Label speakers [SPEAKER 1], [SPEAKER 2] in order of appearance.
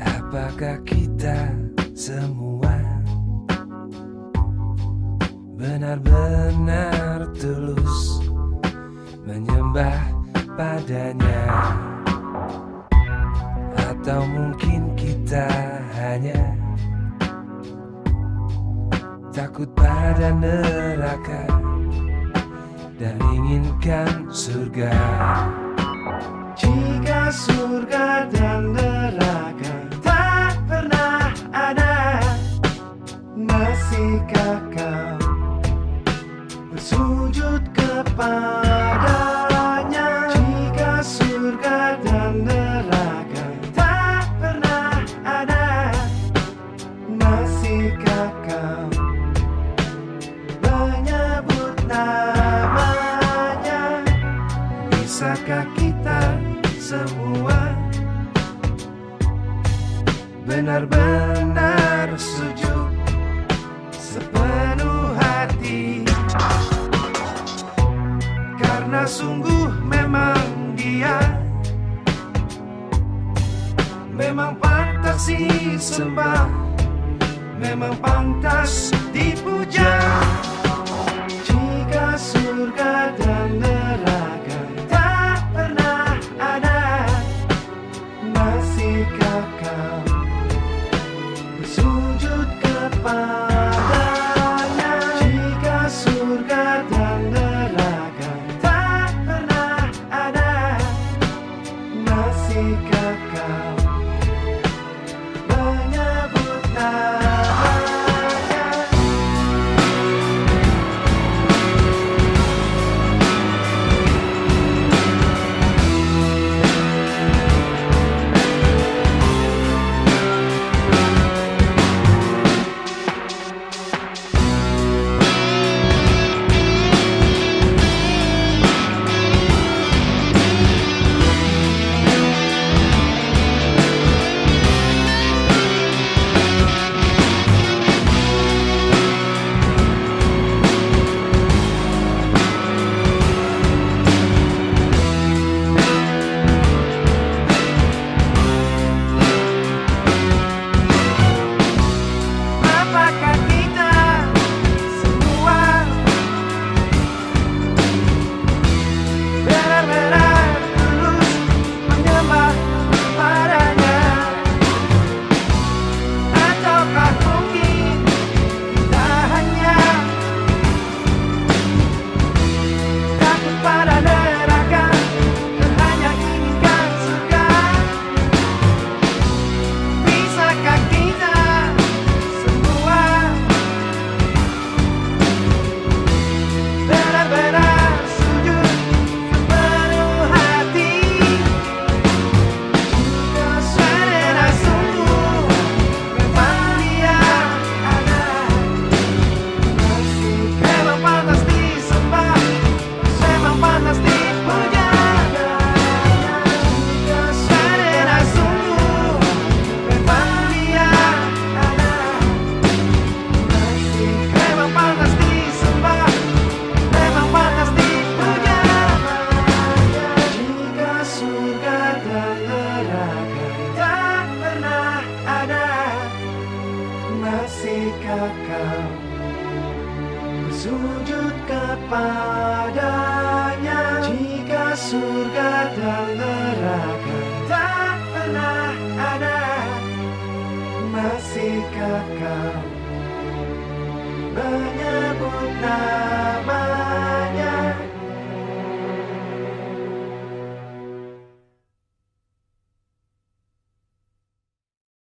[SPEAKER 1] Apakah kita semua benar-benar tulus menyembah padanya? Atau mungkin kita hanya takut pada neraka dan inginkan surga.
[SPEAKER 2] Jika surga dan neraka kepadanya Jika surga dan neraka tak pernah ada Masihkah kau? Menyebut namanya Bisakah kita semua benar-benar disembah memang pantas dipuja. Jika surga dan neraka tak pernah ada Masihkah kau bersujud kepadanya? Jika surga dan neraka tak pernah ada Masihkah kau Masihkah kau Bersujud kepadanya. Jika surga dan neraka Tak pernah ada Masihkah kau